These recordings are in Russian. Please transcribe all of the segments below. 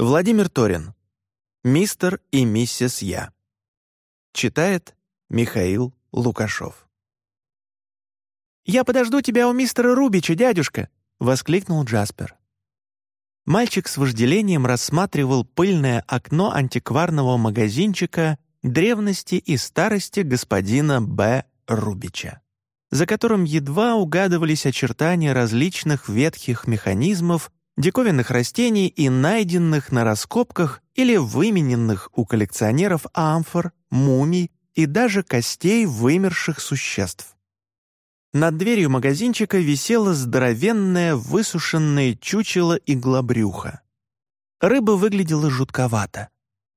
Владимир Торин. Мистер и миссис Я. Читает Михаил Лукашов. «Я подожду тебя у мистера Рубича, дядюшка!» — воскликнул Джаспер. Мальчик с вожделением рассматривал пыльное окно антикварного магазинчика древности и старости господина Б. Рубича, за которым едва угадывались очертания различных ветхих механизмов диковинных растений и найденных на раскопках или вымененных у коллекционеров амфор, мумий и даже костей вымерших существ. Над дверью магазинчика висело здоровенное высушенное чучело иглобрюха. Рыба выглядела жутковато.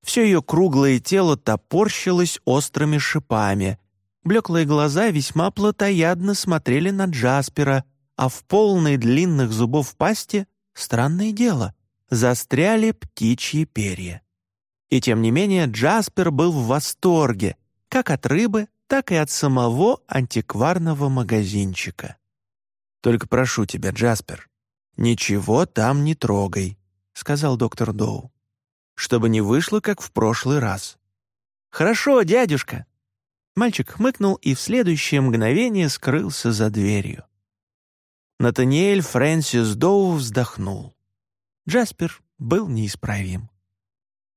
Все ее круглое тело топорщилось острыми шипами. Блеклые глаза весьма плотоядно смотрели на Джаспера, а в полной длинных зубов пасти Странное дело, застряли птичьи перья. И тем не менее Джаспер был в восторге как от рыбы, так и от самого антикварного магазинчика. «Только прошу тебя, Джаспер, ничего там не трогай», — сказал доктор Доу, «чтобы не вышло, как в прошлый раз». «Хорошо, дядюшка». Мальчик хмыкнул и в следующее мгновение скрылся за дверью. Натаниэль Фрэнсис Доу вздохнул. Джаспер был неисправим.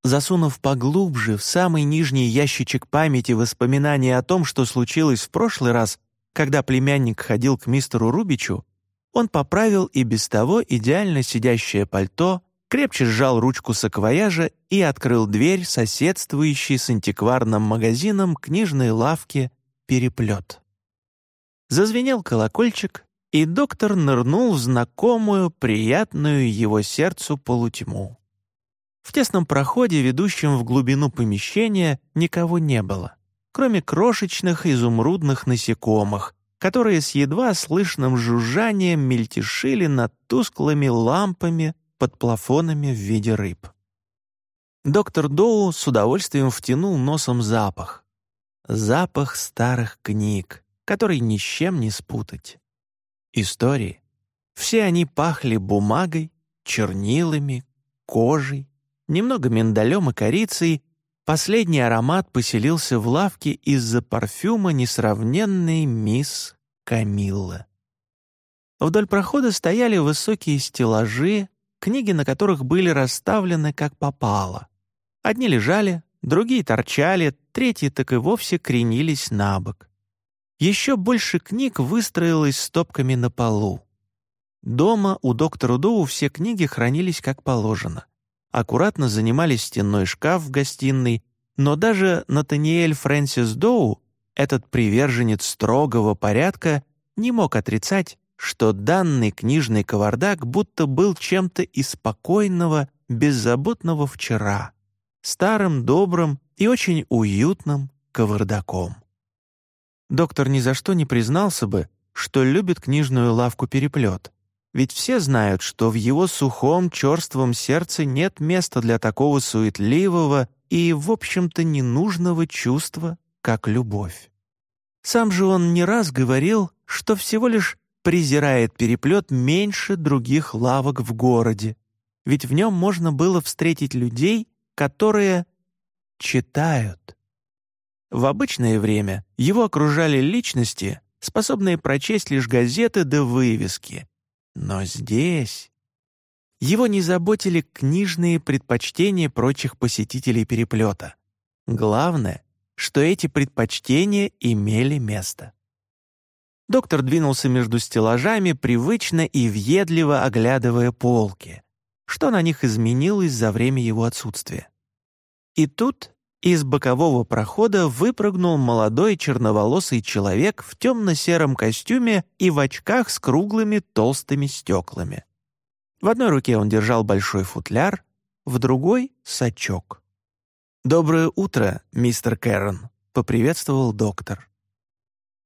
Засунув поглубже в самый нижний ящичек памяти воспоминания о том, что случилось в прошлый раз, когда племянник ходил к мистеру Рубичу, он поправил и без того идеально сидящее пальто, крепче сжал ручку саквояжа и открыл дверь, соседствующей с антикварным магазином книжной лавки «Переплет». Зазвенел колокольчик, и доктор нырнул в знакомую, приятную его сердцу полутьму. В тесном проходе, ведущем в глубину помещения, никого не было, кроме крошечных изумрудных насекомых, которые с едва слышным жужжанием мельтешили над тусклыми лампами под плафонами в виде рыб. Доктор Доу с удовольствием втянул носом запах. Запах старых книг, который ни с чем не спутать истории. Все они пахли бумагой, чернилами, кожей, немного миндалем и корицей. Последний аромат поселился в лавке из-за парфюма несравненной мисс Камилла. Вдоль прохода стояли высокие стеллажи, книги на которых были расставлены как попало. Одни лежали, другие торчали, третьи так и вовсе кренились на бок. Еще больше книг выстроилось стопками на полу. Дома у доктора Доу все книги хранились как положено. Аккуратно занимали стенной шкаф в гостиной, но даже Натаниэль Фрэнсис Доу, этот приверженец строгого порядка, не мог отрицать, что данный книжный кавардак будто был чем-то из спокойного, беззаботного вчера, старым, добрым и очень уютным кавардаком. Доктор ни за что не признался бы, что любит книжную лавку «Переплет», ведь все знают, что в его сухом, черством сердце нет места для такого суетливого и, в общем-то, ненужного чувства, как любовь. Сам же он не раз говорил, что всего лишь презирает переплет меньше других лавок в городе, ведь в нем можно было встретить людей, которые читают. В обычное время его окружали личности, способные прочесть лишь газеты да вывески. Но здесь... Его не заботили книжные предпочтения прочих посетителей переплета. Главное, что эти предпочтения имели место. Доктор двинулся между стеллажами, привычно и въедливо оглядывая полки. Что на них изменилось за время его отсутствия? И тут из бокового прохода выпрыгнул молодой черноволосый человек в темно-сером костюме и в очках с круглыми толстыми стеклами. В одной руке он держал большой футляр, в другой — сачок. «Доброе утро, мистер Кэррон», — поприветствовал доктор.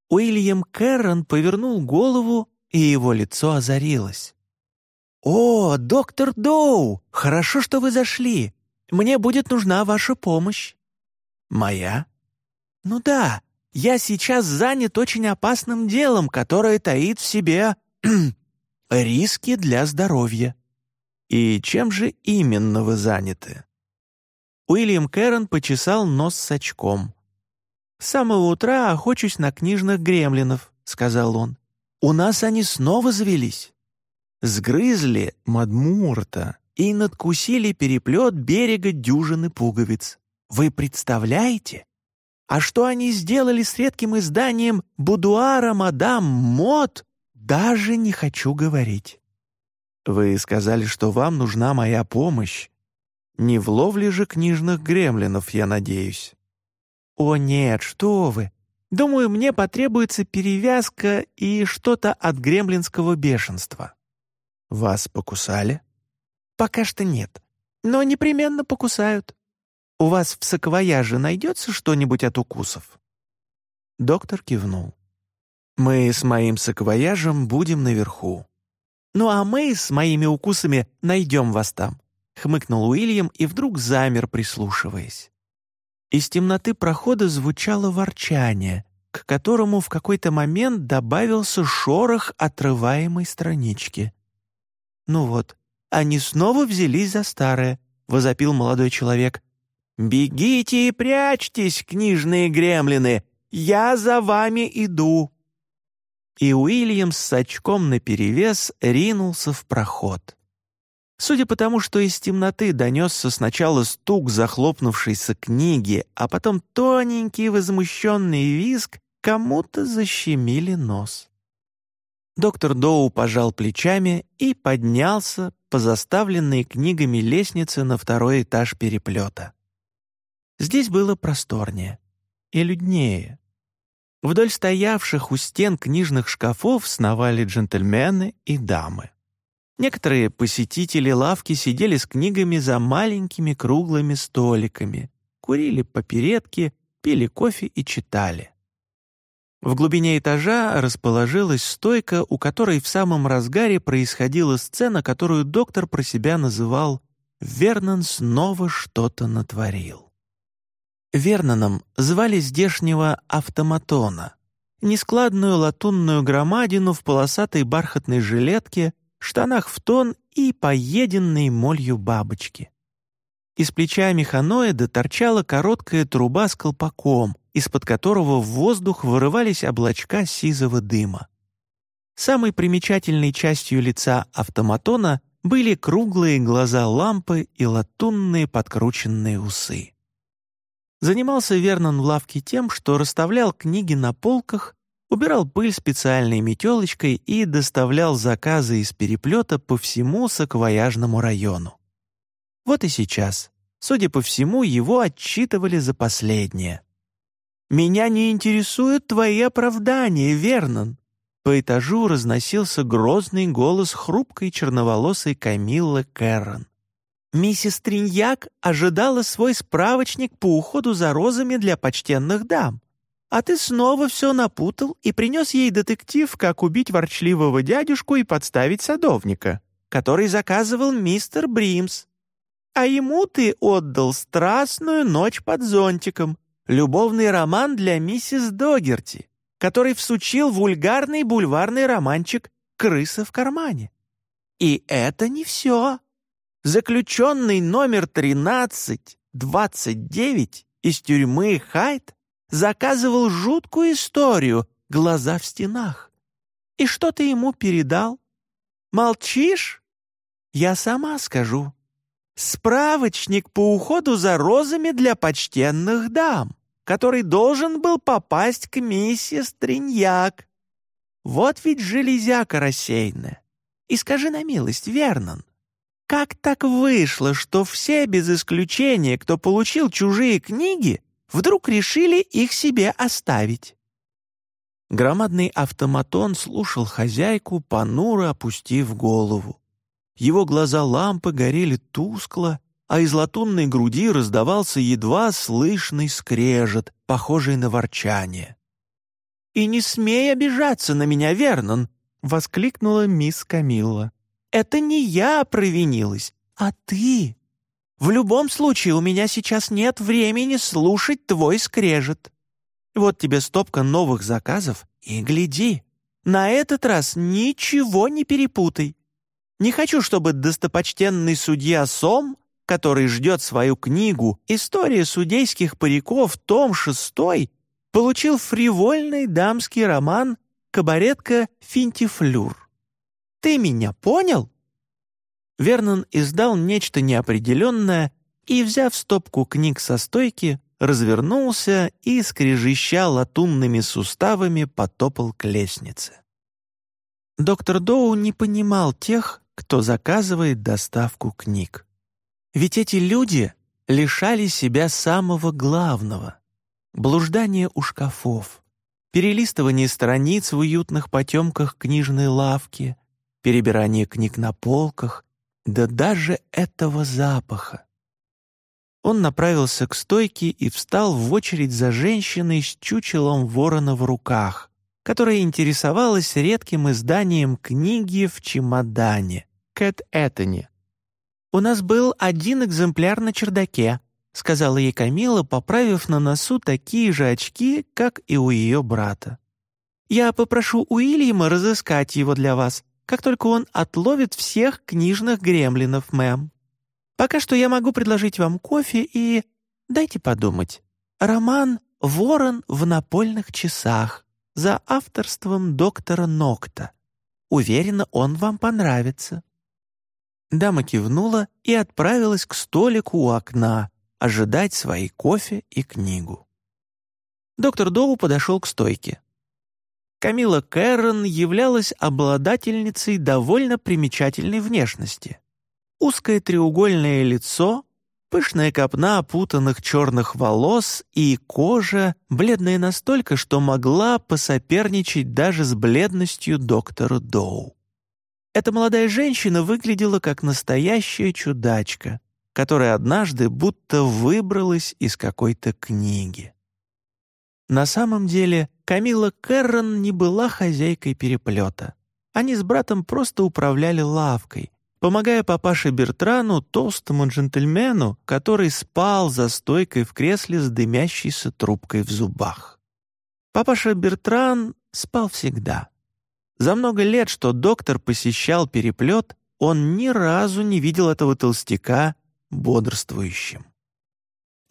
Уильям Кэррон повернул голову, и его лицо озарилось. «О, доктор Доу, хорошо, что вы зашли. Мне будет нужна ваша помощь». «Моя?» «Ну да, я сейчас занят очень опасным делом, которое таит в себе риски для здоровья». «И чем же именно вы заняты?» Уильям Кэрон почесал нос с очком. «С самого утра охочусь на книжных гремлинов», — сказал он. «У нас они снова завелись. Сгрызли Мадмурта и надкусили переплет берега дюжины пуговиц. Вы представляете? А что они сделали с редким изданием «Будуара мадам Мот», даже не хочу говорить. Вы сказали, что вам нужна моя помощь. Не в ловле же книжных гремлинов, я надеюсь. О нет, что вы. Думаю, мне потребуется перевязка и что-то от гремлинского бешенства. Вас покусали? Пока что нет, но непременно покусают. У вас в саквояже найдется что-нибудь от укусов?» Доктор кивнул. «Мы с моим саквояжем будем наверху». «Ну а мы с моими укусами найдем вас там», — хмыкнул Уильям и вдруг замер, прислушиваясь. Из темноты прохода звучало ворчание, к которому в какой-то момент добавился шорох отрываемой странички. «Ну вот, они снова взялись за старое», — возопил молодой человек. «Бегите и прячьтесь, книжные гремлины! Я за вами иду!» И Уильям с очком наперевес ринулся в проход. Судя по тому, что из темноты донесся сначала стук захлопнувшейся книги, а потом тоненький возмущенный визг, кому-то защемили нос. Доктор Доу пожал плечами и поднялся по заставленной книгами лестнице на второй этаж переплета. Здесь было просторнее и люднее. Вдоль стоявших у стен книжных шкафов сновали джентльмены и дамы. Некоторые посетители лавки сидели с книгами за маленькими круглыми столиками, курили попередки, пили кофе и читали. В глубине этажа расположилась стойка, у которой в самом разгаре происходила сцена, которую доктор про себя называл «Вернон снова что-то натворил». Верноном звали здешнего автоматона, нескладную латунную громадину в полосатой бархатной жилетке, штанах в тон и поеденной молью бабочки. Из плеча механоида торчала короткая труба с колпаком, из-под которого в воздух вырывались облачка сизого дыма. Самой примечательной частью лица автоматона были круглые глаза лампы и латунные подкрученные усы. Занимался Вернон в лавке тем, что расставлял книги на полках, убирал пыль специальной метелочкой и доставлял заказы из переплета по всему саквояжному району. Вот и сейчас, судя по всему, его отчитывали за последнее. «Меня не интересуют твои оправдания, Вернон!» По этажу разносился грозный голос хрупкой черноволосой Камиллы Кэррон. Миссис Триньяк ожидала свой справочник по уходу за розами для почтенных дам. А ты снова все напутал и принес ей детектив, как убить ворчливого дядюшку и подставить садовника, который заказывал мистер Бримс. А ему ты отдал страстную ночь под зонтиком, любовный роман для миссис Догерти, который всучил вульгарный бульварный романчик «Крыса в кармане». И это не все. Заключенный номер 1329 из тюрьмы Хайт заказывал жуткую историю «Глаза в стенах». И что ты ему передал? Молчишь? Я сама скажу. Справочник по уходу за розами для почтенных дам, который должен был попасть к миссис Триньяк. Вот ведь железяка рассеянная. И скажи на милость, Вернон, как так вышло, что все без исключения, кто получил чужие книги, вдруг решили их себе оставить? Громадный автоматон слушал хозяйку, понуро опустив голову. Его глаза лампы горели тускло, а из латунной груди раздавался едва слышный скрежет, похожий на ворчание. «И не смей обижаться на меня, Вернон!» — воскликнула мисс Камилла. Это не я провинилась, а ты. В любом случае у меня сейчас нет времени слушать твой скрежет. Вот тебе стопка новых заказов и гляди. На этот раз ничего не перепутай. Не хочу, чтобы достопочтенный судья Сом, который ждет свою книгу «История судейских париков», том 6, получил фривольный дамский роман «Кабаретка Финтифлюр». Ты меня понял?» Вернон издал нечто неопределенное и, взяв стопку книг со стойки, развернулся и, скрежеща латунными суставами, потопал к лестнице. Доктор Доу не понимал тех, кто заказывает доставку книг. Ведь эти люди лишали себя самого главного — блуждания у шкафов, перелистывание страниц в уютных потемках книжной лавки, перебирание книг на полках, да даже этого запаха. Он направился к стойке и встал в очередь за женщиной с чучелом ворона в руках, которая интересовалась редким изданием книги в чемодане Кэт Этони. «У нас был один экземпляр на чердаке», — сказала ей Камила, поправив на носу такие же очки, как и у ее брата. «Я попрошу Уильяма разыскать его для вас, как только он отловит всех книжных гремлинов, мэм». Пока что я могу предложить вам кофе и... Дайте подумать. Роман «Ворон в напольных часах» за авторством доктора Нокта. Уверена, он вам понравится». Дама кивнула и отправилась к столику у окна, ожидать своей кофе и книгу. Доктор Доу подошел к стойке. Камила Кэррон являлась обладательницей довольно примечательной внешности. Узкое треугольное лицо, пышная копна опутанных черных волос и кожа, бледная настолько, что могла посоперничать даже с бледностью доктора Доу. Эта молодая женщина выглядела как настоящая чудачка, которая однажды будто выбралась из какой-то книги. На самом деле Камила Кэррон не была хозяйкой переплета. Они с братом просто управляли лавкой, помогая папаше Бертрану, толстому джентльмену, который спал за стойкой в кресле с дымящейся трубкой в зубах. Папаша Бертран спал всегда. За много лет, что доктор посещал переплет, он ни разу не видел этого толстяка бодрствующим.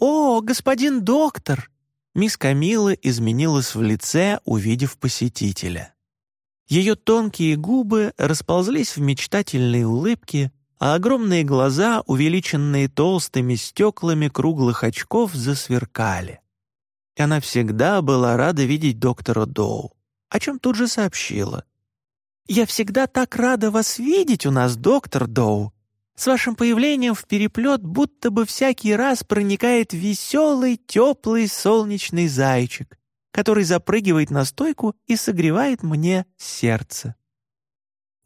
«О, господин доктор!» Мисс Камила изменилась в лице, увидев посетителя. Ее тонкие губы расползлись в мечтательной улыбке, а огромные глаза, увеличенные толстыми стеклами круглых очков, засверкали. Она всегда была рада видеть доктора Доу, о чем тут же сообщила. «Я всегда так рада вас видеть у нас, доктор Доу. С вашим появлением в переплет будто бы всякий раз проникает веселый, теплый солнечный зайчик который запрыгивает на стойку и согревает мне сердце.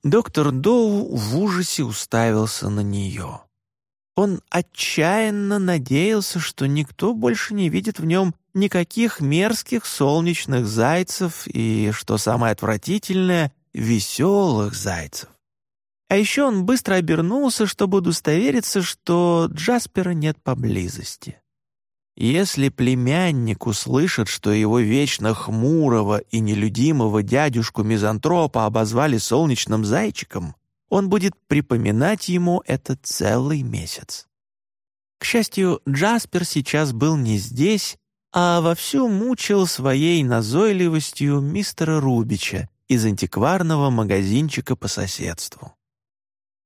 Доктор Доу в ужасе уставился на нее. Он отчаянно надеялся, что никто больше не видит в нем никаких мерзких солнечных зайцев и, что самое отвратительное, веселых зайцев. А еще он быстро обернулся, чтобы удостовериться, что Джаспера нет поблизости. Если племянник услышит, что его вечно хмурого и нелюдимого дядюшку-мизантропа обозвали солнечным зайчиком, он будет припоминать ему это целый месяц. К счастью, Джаспер сейчас был не здесь, а вовсю мучил своей назойливостью мистера Рубича из антикварного магазинчика по соседству.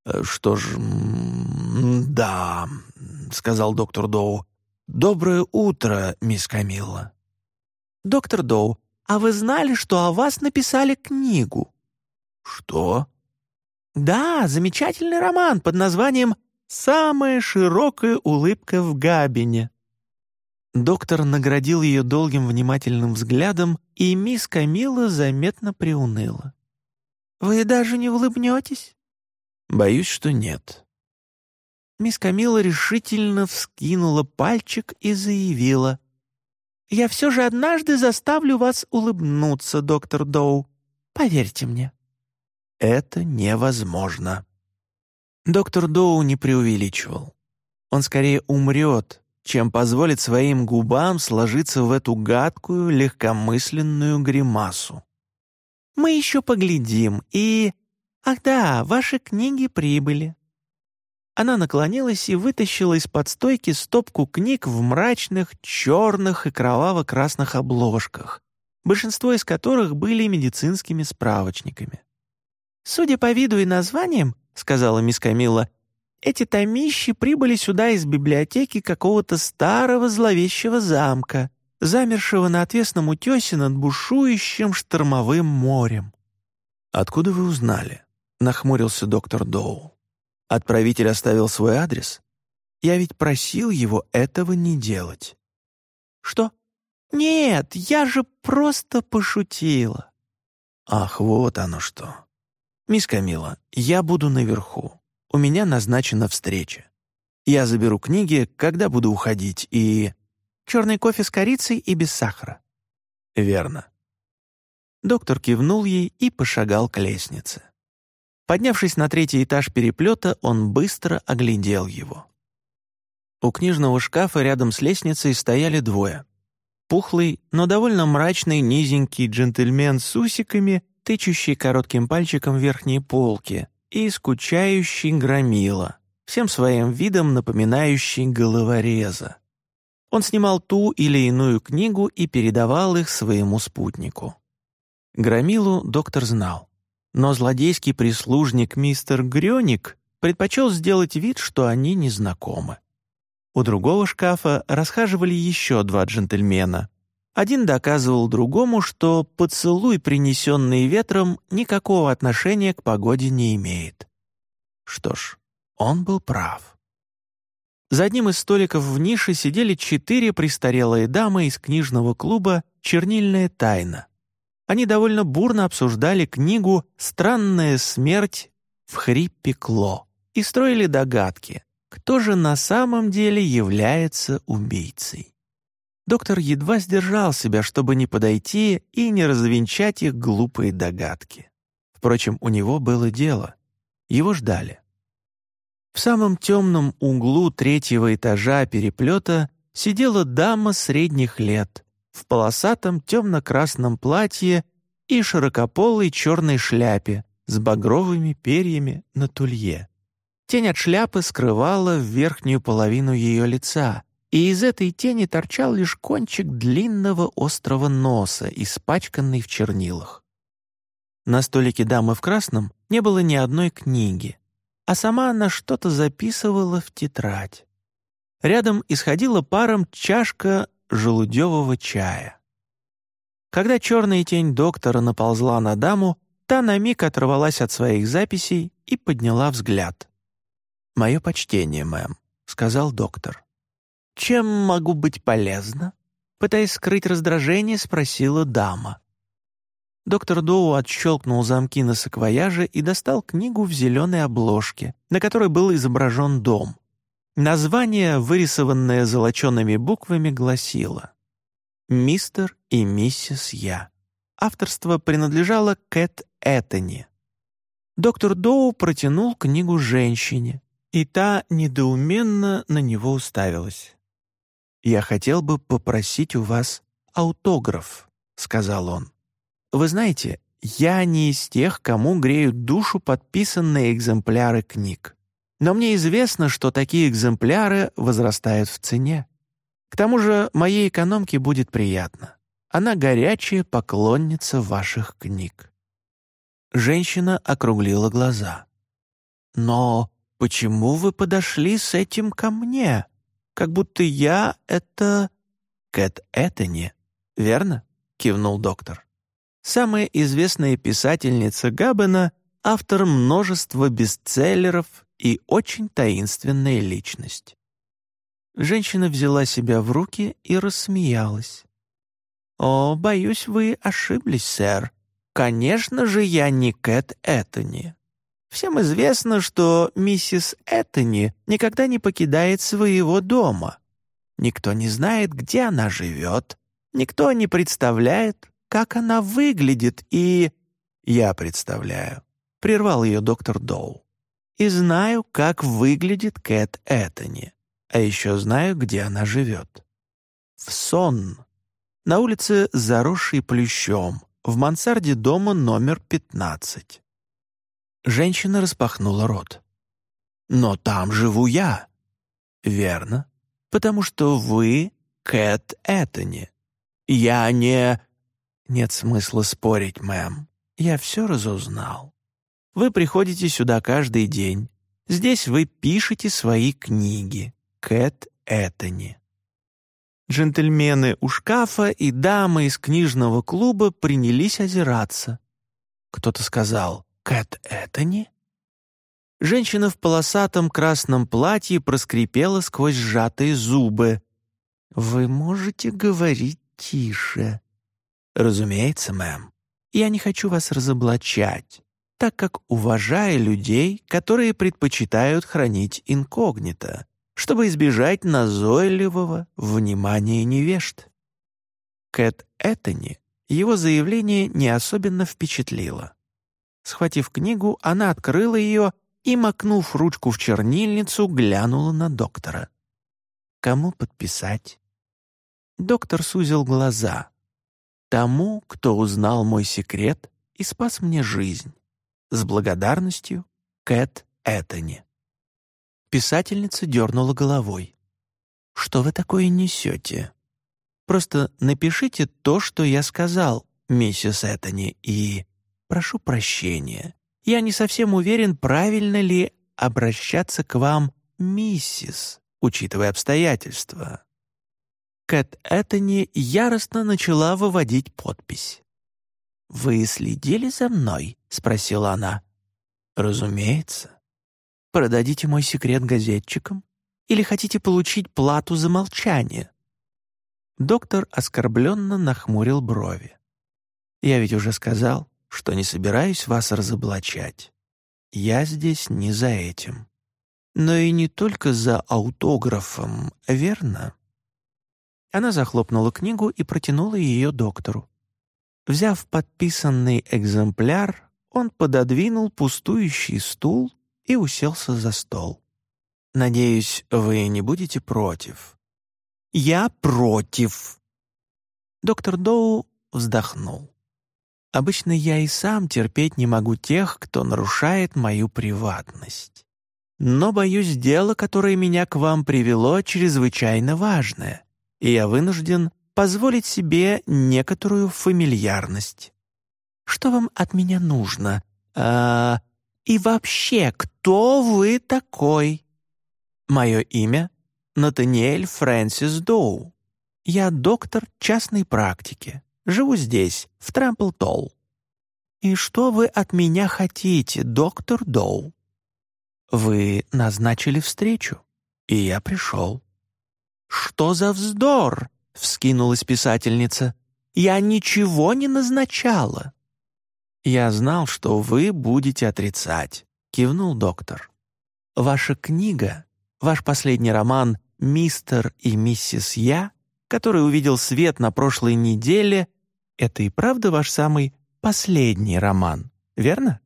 «Э, «Что ж, да», — сказал доктор Доу, «Доброе утро, мисс Камилла». «Доктор Доу, а вы знали, что о вас написали книгу?» «Что?» «Да, замечательный роман под названием «Самая широкая улыбка в Габине». Доктор наградил ее долгим внимательным взглядом, и мисс Камилла заметно приуныла. «Вы даже не улыбнетесь?» «Боюсь, что нет. Мисс Камила решительно вскинула пальчик и заявила. «Я все же однажды заставлю вас улыбнуться, доктор Доу. Поверьте мне». «Это невозможно». Доктор Доу не преувеличивал. Он скорее умрет, чем позволит своим губам сложиться в эту гадкую, легкомысленную гримасу. «Мы еще поглядим, и «Ах да, ваши книги прибыли». Она наклонилась и вытащила из-под стойки стопку книг в мрачных, черных и кроваво-красных обложках, большинство из которых были медицинскими справочниками. «Судя по виду и названиям, — сказала мисс Камилла, — эти томищи прибыли сюда из библиотеки какого-то старого зловещего замка, замершего на отвесном утесе над бушующим штормовым морем. «Откуда вы узнали?» — нахмурился доктор Доу. Отправитель оставил свой адрес? Я ведь просил его этого не делать. Что? Нет, я же просто пошутила. Ах, вот оно что. Мисс Камила, я буду наверху. У меня назначена встреча. Я заберу книги, когда буду уходить, и... Черный кофе с корицей и без сахара. Верно. Доктор кивнул ей и пошагал к лестнице. Поднявшись на третий этаж переплета, он быстро оглядел его. У книжного шкафа рядом с лестницей стояли двое. Пухлый, но довольно мрачный низенький джентльмен с усиками, тычущий коротким пальчиком верхние полки, и скучающий громила, всем своим видом напоминающий головореза. Он снимал ту или иную книгу и передавал их своему спутнику. Громилу доктор знал но злодейский прислужник мистер Грёник предпочел сделать вид, что они не знакомы. У другого шкафа расхаживали еще два джентльмена. Один доказывал другому, что поцелуй, принесенный ветром, никакого отношения к погоде не имеет. Что ж, он был прав. За одним из столиков в нише сидели четыре престарелые дамы из книжного клуба «Чернильная тайна», они довольно бурно обсуждали книгу «Странная смерть в Хриппекло» и строили догадки, кто же на самом деле является убийцей. Доктор едва сдержал себя, чтобы не подойти и не развенчать их глупые догадки. Впрочем, у него было дело. Его ждали. В самом темном углу третьего этажа переплета сидела дама средних лет, в полосатом темно-красном платье и широкополой черной шляпе с багровыми перьями на тулье. Тень от шляпы скрывала верхнюю половину ее лица, и из этой тени торчал лишь кончик длинного острого носа, испачканный в чернилах. На столике дамы в красном не было ни одной книги, а сама она что-то записывала в тетрадь. Рядом исходила паром чашка желудевого чая. Когда черная тень доктора наползла на даму, та на миг оторвалась от своих записей и подняла взгляд. «Мое почтение, мэм», — сказал доктор. «Чем могу быть полезна?» Пытаясь скрыть раздражение, спросила дама. Доктор Доу отщелкнул замки на саквояже и достал книгу в зеленой обложке, на которой был изображен дом. Название, вырисованное золочеными буквами, гласило «Мистер и миссис Я». Авторство принадлежало Кэт Эттони. Доктор Доу протянул книгу женщине, и та недоуменно на него уставилась. «Я хотел бы попросить у вас аутограф», — сказал он. «Вы знаете, я не из тех, кому греют душу подписанные экземпляры книг. Но мне известно, что такие экземпляры возрастают в цене. К тому же моей экономке будет приятно. Она горячая поклонница ваших книг». Женщина округлила глаза. «Но почему вы подошли с этим ко мне? Как будто я — это...» «Кэт Эттони, верно?» — кивнул доктор. «Самая известная писательница Габбена — автор множества бестселлеров и очень таинственная личность. Женщина взяла себя в руки и рассмеялась. «О, боюсь, вы ошиблись, сэр. Конечно же, я не Кэт Эттони. Всем известно, что миссис Эттони никогда не покидает своего дома. Никто не знает, где она живет, никто не представляет, как она выглядит, и...» «Я представляю», — прервал ее доктор Доу и знаю, как выглядит Кэт Эттони. А еще знаю, где она живет. В Сон. На улице, заросшей плющом, в мансарде дома номер 15. Женщина распахнула рот. «Но там живу я». «Верно, потому что вы Кэт Эттони. Я не...» «Нет смысла спорить, мэм. Я все разузнал. Вы приходите сюда каждый день. Здесь вы пишете свои книги. Кэт Эттони». Джентльмены у шкафа и дамы из книжного клуба принялись озираться. Кто-то сказал «Кэт Эттони?» Женщина в полосатом красном платье проскрипела сквозь сжатые зубы. «Вы можете говорить тише?» «Разумеется, мэм. Я не хочу вас разоблачать, так как уважаю людей, которые предпочитают хранить инкогнито, чтобы избежать назойливого внимания невежд». Кэт Эттони его заявление не особенно впечатлило. Схватив книгу, она открыла ее и, макнув ручку в чернильницу, глянула на доктора. «Кому подписать?» Доктор сузил глаза. «Тому, кто узнал мой секрет и спас мне жизнь. С благодарностью, Кэт Эттони». Писательница дернула головой. «Что вы такое несете? Просто напишите то, что я сказал, миссис Эттони, и прошу прощения. Я не совсем уверен, правильно ли обращаться к вам, миссис, учитывая обстоятельства». Кэт Эттони яростно начала выводить подпись. «Вы следили за мной?» — спросила она. «Разумеется. Продадите мой секрет газетчикам? Или хотите получить плату за молчание?» Доктор оскорбленно нахмурил брови. «Я ведь уже сказал, что не собираюсь вас разоблачать. Я здесь не за этим. Но и не только за аутографом, верно?» Она захлопнула книгу и протянула ее доктору. Взяв подписанный экземпляр, он пододвинул пустующий стул и уселся за стол. «Надеюсь, вы не будете против?» «Я против!» Доктор Доу вздохнул. Обычно я и сам терпеть не могу тех, кто нарушает мою приватность. Но, боюсь, дело, которое меня к вам привело, чрезвычайно важное, и я вынужден позволить себе некоторую фамильярность. Что вам от меня нужно? А, и вообще, кто вы такой? Мое имя — Натаниэль Фрэнсис Доу. Я доктор частной практики. Живу здесь, в Трэмпл-Толл. И что вы от меня хотите, доктор Доу? Вы назначили встречу, и я пришел. Что за вздор? Вскинулась писательница. Я ничего не назначала. Я знал, что вы будете отрицать, кивнул доктор. Ваша книга, ваш последний роман «Мистер и миссис Я», который увидел свет на прошлой неделе, это и правда ваш самый последний роман, верно?»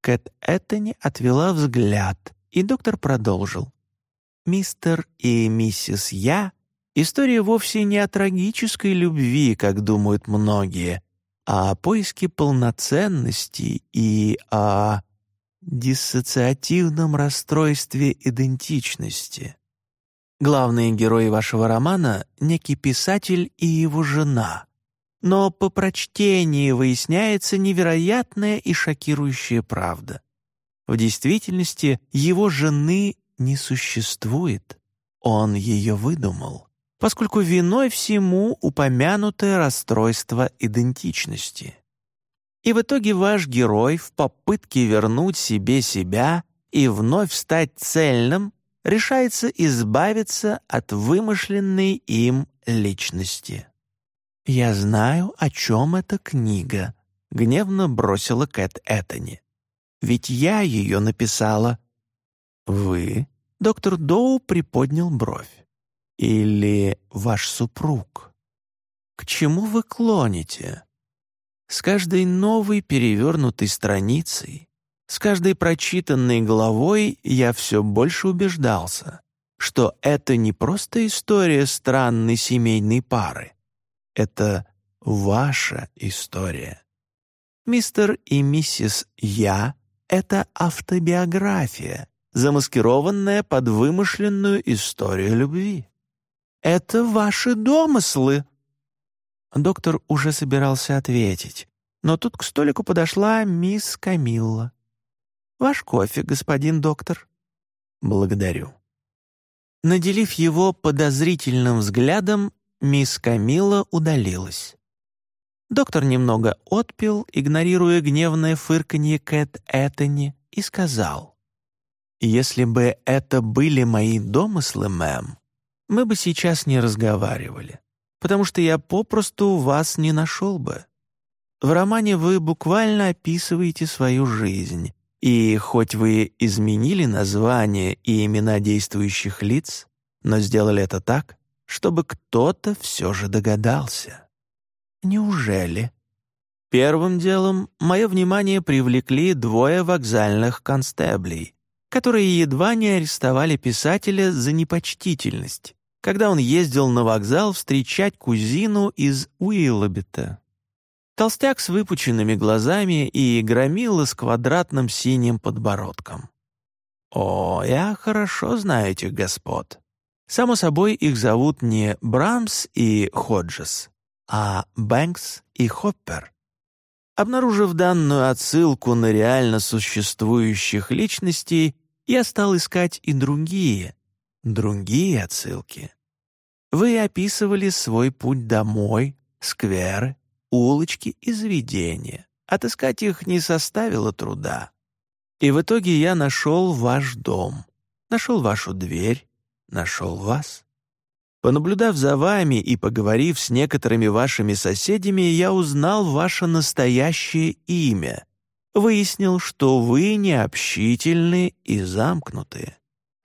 Кэт Эттони отвела взгляд, и доктор продолжил. «Мистер и миссис Я — история вовсе не о трагической любви, как думают многие, а о поиске полноценности и о диссоциативном расстройстве идентичности. Главные герои вашего романа — некий писатель и его жена — но по прочтении выясняется невероятная и шокирующая правда. В действительности его жены не существует. Он ее выдумал, поскольку виной всему упомянутое расстройство идентичности. И в итоге ваш герой в попытке вернуть себе себя и вновь стать цельным решается избавиться от вымышленной им личности. «Я знаю, о чем эта книга», — гневно бросила Кэт Эттони. «Ведь я ее написала». «Вы?» — доктор Доу приподнял бровь. «Или ваш супруг?» «К чему вы клоните?» С каждой новой перевернутой страницей, с каждой прочитанной главой я все больше убеждался, что это не просто история странной семейной пары, это ваша история. Мистер и миссис Я это автобиография, замаскированная под вымышленную историю любви. Это ваши домыслы». Доктор уже собирался ответить, но тут к столику подошла мисс Камилла. «Ваш кофе, господин доктор». «Благодарю». Наделив его подозрительным взглядом, мисс Камилла удалилась. Доктор немного отпил, игнорируя гневное фырканье Кэт Эттони, и сказал, «Если бы это были мои домыслы, мэм, мы бы сейчас не разговаривали, потому что я попросту вас не нашел бы. В романе вы буквально описываете свою жизнь, и хоть вы изменили название и имена действующих лиц, но сделали это так, чтобы кто-то все же догадался». Неужели? Первым делом мое внимание привлекли двое вокзальных констеблей, которые едва не арестовали писателя за непочтительность, когда он ездил на вокзал встречать кузину из Уиллобита. Толстяк с выпученными глазами и громила с квадратным синим подбородком. «О, я хорошо знаю этих господ. Само собой, их зовут не Брамс и Ходжес, а Бэнкс и Хоппер. Обнаружив данную отсылку на реально существующих личностей, я стал искать и другие, другие отсылки. Вы описывали свой путь домой, скверы, улочки и заведения. Отыскать их не составило труда. И в итоге я нашел ваш дом, нашел вашу дверь, нашел вас. Понаблюдав за вами и поговорив с некоторыми вашими соседями, я узнал ваше настоящее имя. Выяснил, что вы необщительны и замкнуты,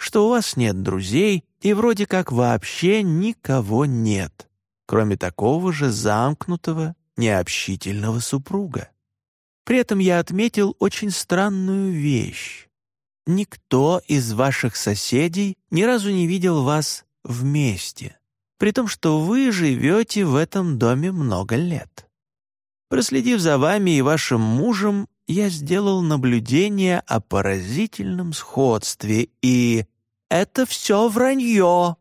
что у вас нет друзей и вроде как вообще никого нет, кроме такого же замкнутого, необщительного супруга. При этом я отметил очень странную вещь. Никто из ваших соседей ни разу не видел вас вместе, при том, что вы живете в этом доме много лет. Проследив за вами и вашим мужем, я сделал наблюдение о поразительном сходстве, и это все вранье.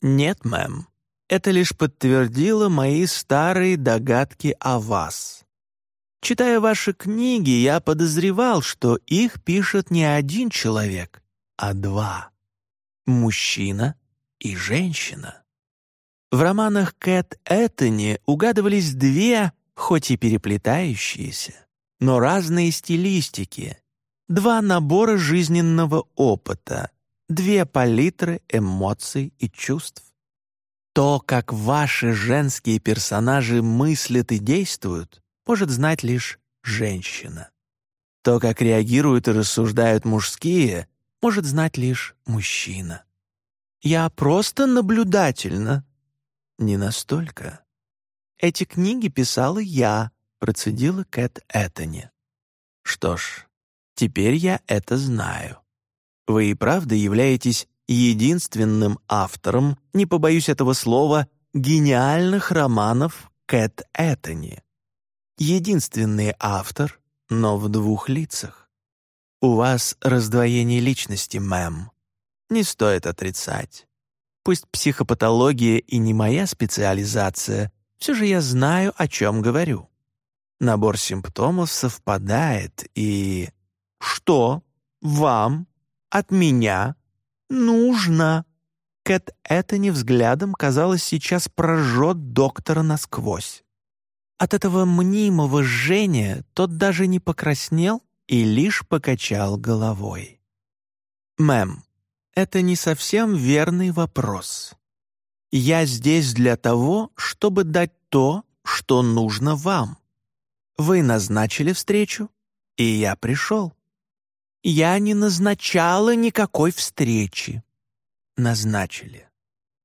Нет, мэм, это лишь подтвердило мои старые догадки о вас. Читая ваши книги, я подозревал, что их пишет не один человек, а два. Мужчина и женщина. В романах Кэт Эттони угадывались две, хоть и переплетающиеся, но разные стилистики, два набора жизненного опыта, две палитры эмоций и чувств. То, как ваши женские персонажи мыслят и действуют, может знать лишь женщина. То, как реагируют и рассуждают мужские, может знать лишь мужчина. Я просто наблюдательна». «Не настолько. Эти книги писала я», — процедила Кэт Эттони. «Что ж, теперь я это знаю. Вы и правда являетесь единственным автором, не побоюсь этого слова, гениальных романов Кэт Эттони. Единственный автор, но в двух лицах. У вас раздвоение личности, мэм не стоит отрицать. Пусть психопатология и не моя специализация, все же я знаю, о чем говорю. Набор симптомов совпадает, и... Что вам от меня нужно? Кэт это не взглядом, казалось, сейчас прожжет доктора насквозь. От этого мнимого жжения тот даже не покраснел и лишь покачал головой. «Мэм, это не совсем верный вопрос. Я здесь для того, чтобы дать то, что нужно вам. Вы назначили встречу, и я пришел. Я не назначала никакой встречи. Назначили.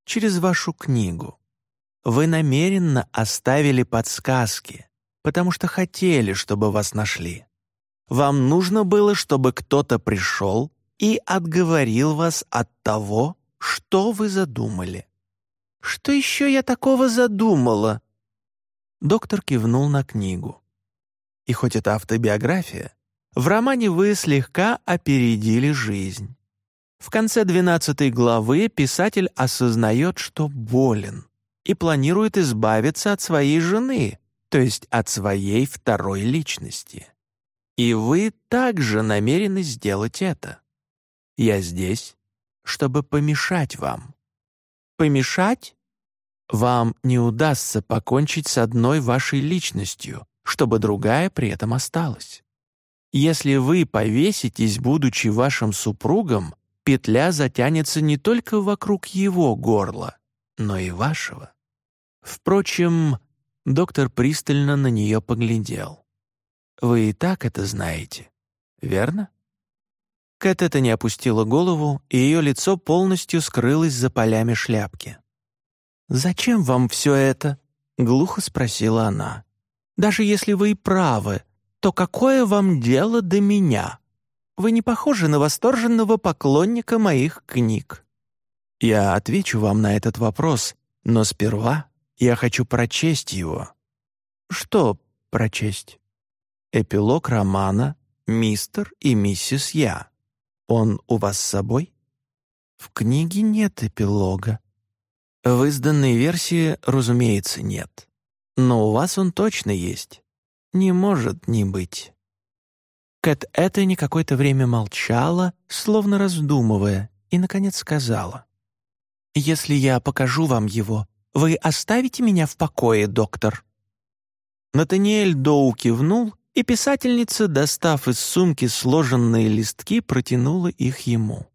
Через вашу книгу. Вы намеренно оставили подсказки, потому что хотели, чтобы вас нашли. Вам нужно было, чтобы кто-то пришел и отговорил вас от того, что вы задумали. Что еще я такого задумала? Доктор кивнул на книгу. И хоть это автобиография, В романе вы слегка опередили жизнь. В конце 12 главы писатель осознает, что болен, и планирует избавиться от своей жены, то есть от своей второй личности. И вы также намерены сделать это. Я здесь, чтобы помешать вам. Помешать? Вам не удастся покончить с одной вашей личностью, чтобы другая при этом осталась. Если вы повеситесь, будучи вашим супругом, петля затянется не только вокруг его горла, но и вашего. Впрочем, доктор пристально на нее поглядел. «Вы и так это знаете, верно?» Кэт это не опустила голову, и ее лицо полностью скрылось за полями шляпки. «Зачем вам все это?» — глухо спросила она. «Даже если вы и правы, то какое вам дело до меня? Вы не похожи на восторженного поклонника моих книг». «Я отвечу вам на этот вопрос, но сперва я хочу прочесть его». «Что прочесть?» «Эпилог романа «Мистер и миссис Я». Он у вас с собой?» «В книге нет эпилога». «В изданной версии, разумеется, нет. Но у вас он точно есть. Не может не быть». Кэт Эттени какое-то время молчала, словно раздумывая, и, наконец, сказала. «Если я покажу вам его, вы оставите меня в покое, доктор?» Натаниэль Доу кивнул, и писательница, достав из сумки сложенные листки, протянула их ему.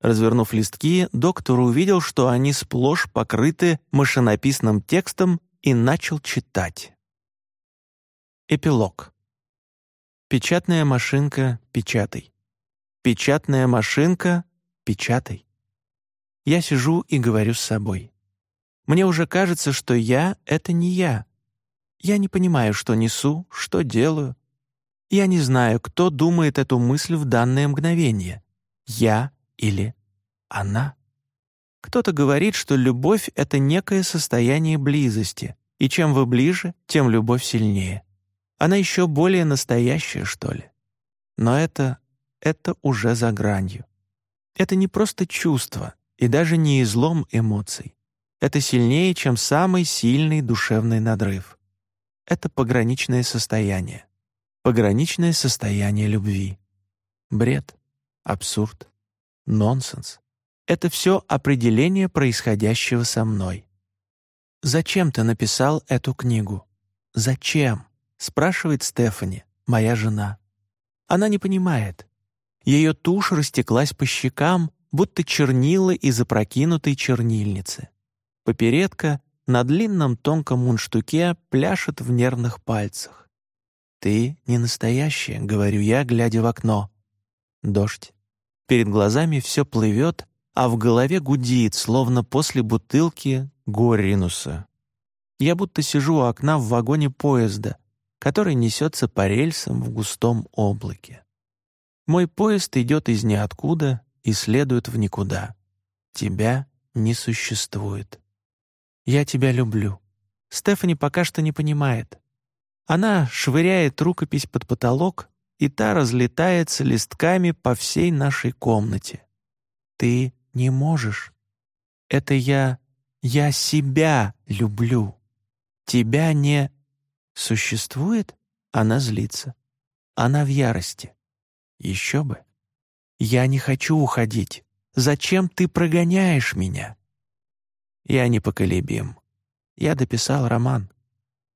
Развернув листки, доктор увидел, что они сплошь покрыты машинописным текстом и начал читать. Эпилог. Печатная машинка, печатай. Печатная машинка, печатай. Я сижу и говорю с собой. Мне уже кажется, что я — это не я. Я не понимаю, что несу, что делаю. Я не знаю, кто думает эту мысль в данное мгновение. Я или она. Кто-то говорит, что любовь — это некое состояние близости, и чем вы ближе, тем любовь сильнее. Она еще более настоящая, что ли. Но это... это уже за гранью. Это не просто чувство и даже не излом эмоций. Это сильнее, чем самый сильный душевный надрыв. Это пограничное состояние. Пограничное состояние любви. Бред, абсурд, нонсенс. Это все определение происходящего со мной. «Зачем ты написал эту книгу? Зачем?» — спрашивает Стефани, моя жена. Она не понимает. Ее тушь растеклась по щекам, будто чернила из опрокинутой чернильницы. Попередка на длинном тонком мундштуке пляшет в нервных пальцах. «Ты не настоящая», — говорю я, глядя в окно. Дождь. Перед глазами все плывет, а в голове гудит, словно после бутылки Горинуса. Я будто сижу у окна в вагоне поезда, который несется по рельсам в густом облаке. Мой поезд идет из ниоткуда и следует в никуда. Тебя не существует. Я тебя люблю. Стефани пока что не понимает. Она швыряет рукопись под потолок, и та разлетается листками по всей нашей комнате. Ты не можешь. Это я... я себя люблю. Тебя не... Существует? Она злится. Она в ярости. Еще бы. Я не хочу уходить. Зачем ты прогоняешь меня? Я непоколебим. Я дописал роман.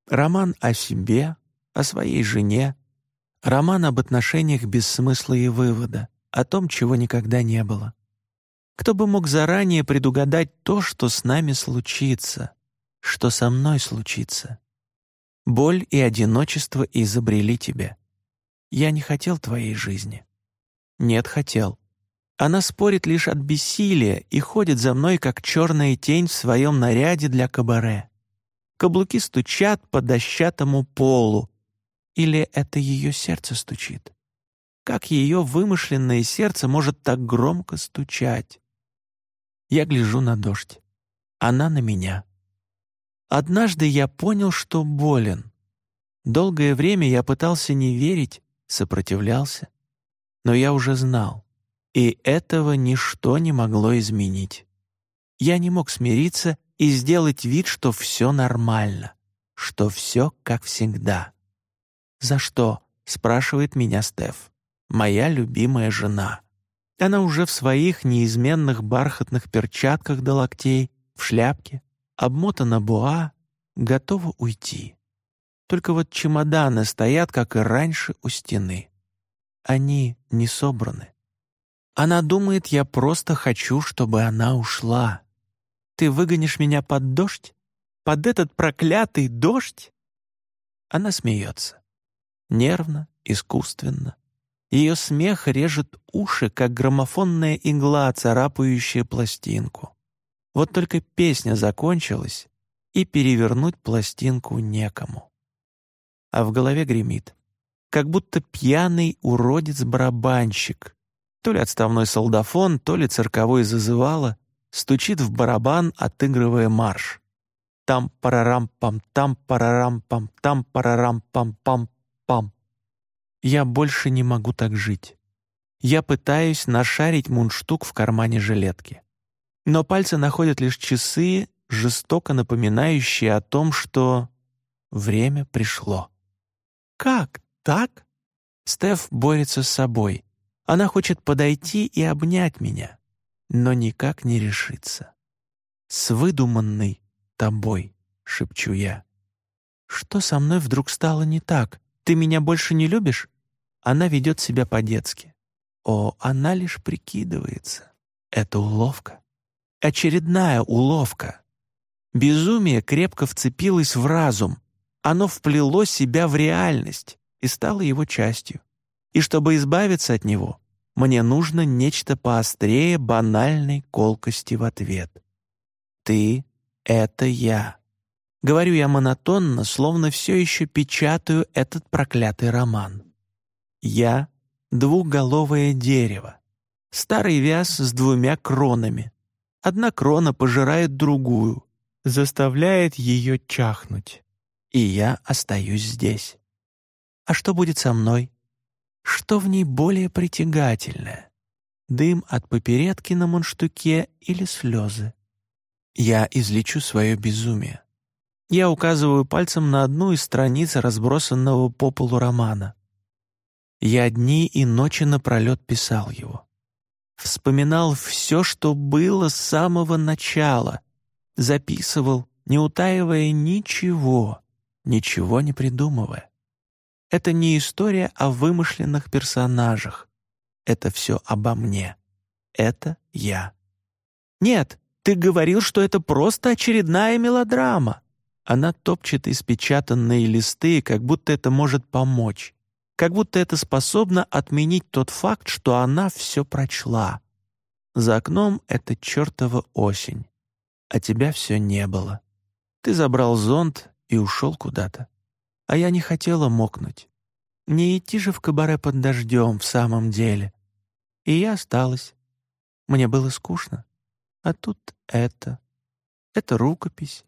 Роман о себе, о своей жене. Роман об отношениях без смысла и вывода, о том, чего никогда не было. Кто бы мог заранее предугадать то, что с нами случится, что со мной случится? Боль и одиночество изобрели тебя. Я не хотел твоей жизни. Нет, хотел. Она спорит лишь от бессилия и ходит за мной, как черная тень в своем наряде для кабаре. Каблуки стучат по дощатому полу. Или это ее сердце стучит? Как ее вымышленное сердце может так громко стучать? Я гляжу на дождь. Она на меня. Однажды я понял, что болен. Долгое время я пытался не верить, сопротивлялся, но я уже знал, и этого ничто не могло изменить. Я не мог смириться и сделать вид, что все нормально, что все как всегда. «За что?» — спрашивает меня Стеф, моя любимая жена. Она уже в своих неизменных бархатных перчатках до локтей, в шляпке, обмотана буа, готова уйти. Только вот чемоданы стоят, как и раньше, у стены. Они не собраны. Она думает, я просто хочу, чтобы она ушла. Ты выгонишь меня под дождь? Под этот проклятый дождь?» Она смеется. Нервно, искусственно. Ее смех режет уши, как граммофонная игла, царапающая пластинку. Вот только песня закончилась, и перевернуть пластинку некому. А в голове гремит, как будто пьяный уродец-барабанщик, то ли отставной солдафон, то ли цирковой зазывало, стучит в барабан, отыгрывая марш. Там парарам пам там парарам пам там парарам пам пам пам. Я больше не могу так жить. Я пытаюсь нашарить мундштук в кармане жилетки. Но пальцы находят лишь часы, жестоко напоминающие о том, что время пришло. «Как так?» Стеф борется с собой. Она хочет подойти и обнять меня но никак не решится. «С выдуманной тобой», — шепчу я. «Что со мной вдруг стало не так? Ты меня больше не любишь?» Она ведет себя по-детски. О, она лишь прикидывается. Это уловка. Очередная уловка. Безумие крепко вцепилось в разум. Оно вплело себя в реальность и стало его частью. И чтобы избавиться от него, мне нужно нечто поострее банальной колкости в ответ. «Ты — это я». Говорю я монотонно, словно все еще печатаю этот проклятый роман. Я — двухголовое дерево. Старый вяз с двумя кронами. Одна крона пожирает другую, заставляет ее чахнуть. И я остаюсь здесь. А что будет со мной? Что в ней более притягательное? Дым от попередки на мундштуке или слезы? Я излечу свое безумие. Я указываю пальцем на одну из страниц разбросанного по полу романа. Я дни и ночи напролет писал его. Вспоминал все, что было с самого начала. Записывал, не утаивая ничего, ничего не придумывая. Это не история о вымышленных персонажах. Это все обо мне. Это я. Нет, ты говорил, что это просто очередная мелодрама. Она топчет испечатанные листы, как будто это может помочь. Как будто это способно отменить тот факт, что она все прочла. За окном это чертова осень. А тебя все не было. Ты забрал зонт и ушел куда-то а я не хотела мокнуть. Не идти же в кабаре под дождем в самом деле. И я осталась. Мне было скучно. А тут это. Это рукопись.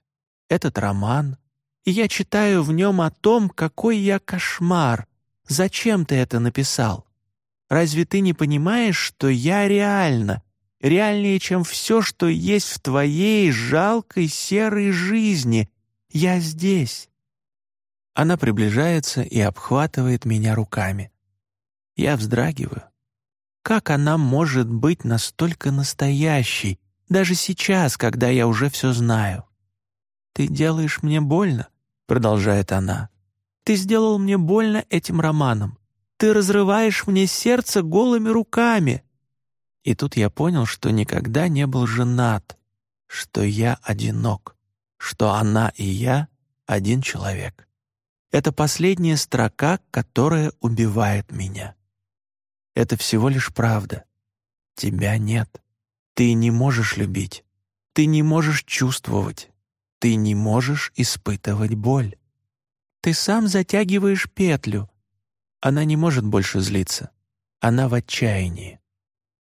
Этот роман. И я читаю в нем о том, какой я кошмар. Зачем ты это написал? Разве ты не понимаешь, что я реально, реальнее, чем все, что есть в твоей жалкой серой жизни? Я здесь, она приближается и обхватывает меня руками. Я вздрагиваю. Как она может быть настолько настоящей, даже сейчас, когда я уже все знаю? «Ты делаешь мне больно», — продолжает она. «Ты сделал мне больно этим романом. Ты разрываешь мне сердце голыми руками». И тут я понял, что никогда не был женат, что я одинок, что она и я — один человек. Это последняя строка, которая убивает меня. Это всего лишь правда. Тебя нет. Ты не можешь любить. Ты не можешь чувствовать. Ты не можешь испытывать боль. Ты сам затягиваешь петлю. Она не может больше злиться. Она в отчаянии.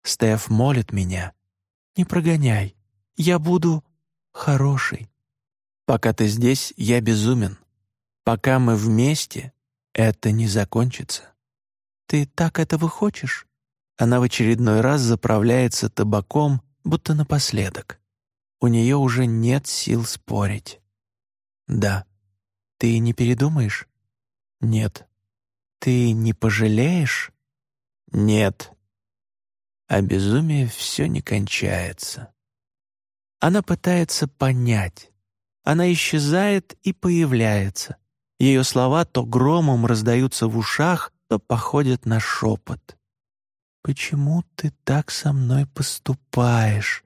Стеф молит меня. «Не прогоняй. Я буду хороший. Пока ты здесь, я безумен. Пока мы вместе, это не закончится. Ты так этого хочешь?» Она в очередной раз заправляется табаком, будто напоследок. У нее уже нет сил спорить. «Да». «Ты не передумаешь?» «Нет». «Ты не пожалеешь?» «Нет». А безумие все не кончается. Она пытается понять. Она исчезает и появляется. Ее слова то громом раздаются в ушах, то походят на шепот. «Почему ты так со мной поступаешь?»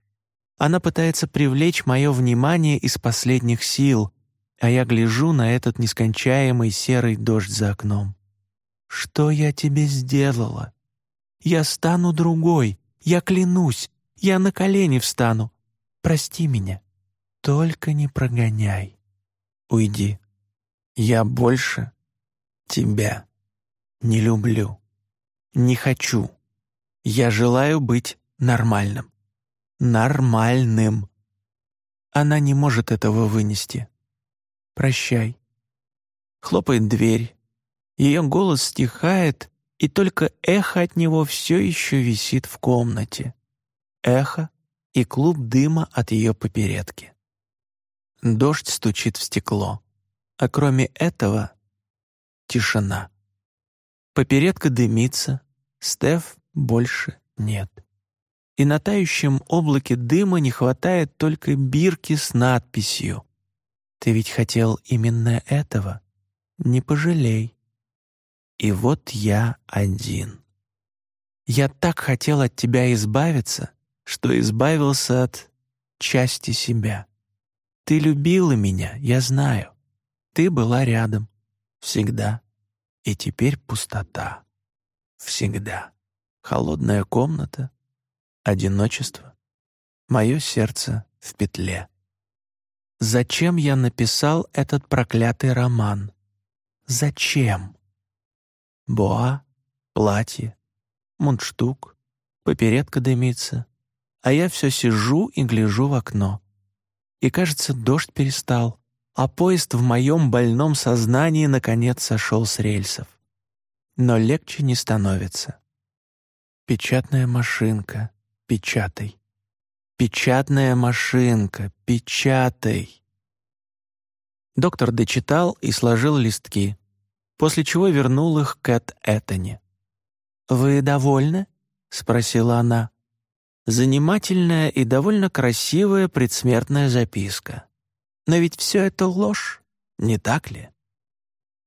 Она пытается привлечь мое внимание из последних сил, а я гляжу на этот нескончаемый серый дождь за окном. «Что я тебе сделала? Я стану другой, я клянусь, я на колени встану. Прости меня, только не прогоняй. Уйди. Я больше тебя не люблю, не хочу. Я желаю быть нормальным. Нормальным. Она не может этого вынести. Прощай. Хлопает дверь. Ее голос стихает, и только эхо от него все еще висит в комнате. Эхо и клуб дыма от ее попередки. Дождь стучит в стекло, а кроме этого — тишина. Попередка дымится, Стеф больше нет. И на тающем облаке дыма не хватает только бирки с надписью ты ведь хотел именно этого. Не пожалей. И вот я один. Я так хотел от тебя избавиться, что избавился от части себя. Ты любила меня, я знаю. Ты была рядом. Всегда. И теперь пустота. Всегда. Холодная комната. Одиночество. Мое сердце в петле. Зачем я написал этот проклятый роман? Зачем? Боа, платье, мундштук, попередка дымится, а я все сижу и гляжу в окно. И, кажется, дождь перестал, а поезд в моем больном сознании наконец сошел с рельсов. Но легче не становится. Печатная машинка, печатай. «Печатная машинка, печатай!» Доктор дочитал и сложил листки, после чего вернул их Кэт Эттони. «Вы довольны?» — спросила она. Занимательная и довольно красивая предсмертная записка. Но ведь все это ложь, не так ли?